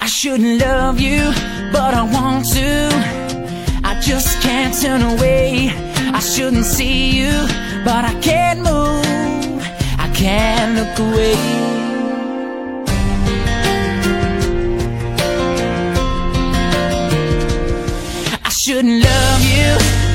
I shouldn't love you, but I want to. I just can't turn away. I shouldn't see you, but I can't move. I can't look away. I shouldn't love you.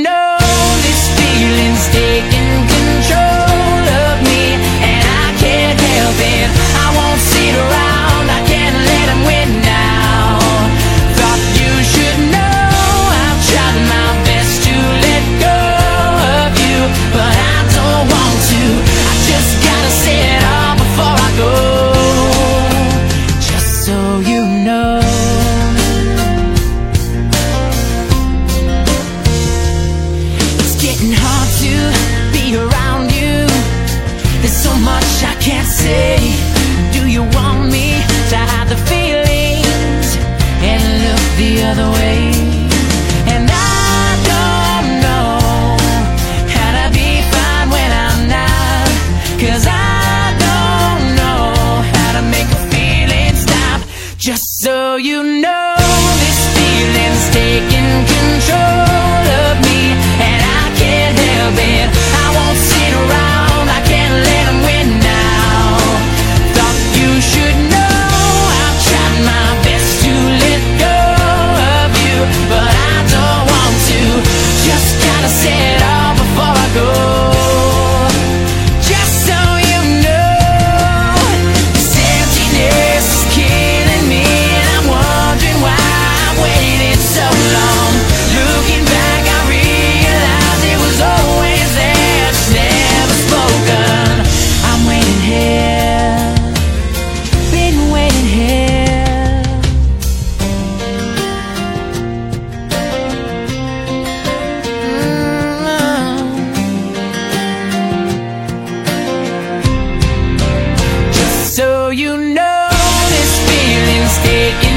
know around you. There's so much I can't say. Do you want me to hide the feelings And look the other way? And I don't know How to be fine when I'm I don't know How to make stop. Just so you know. it.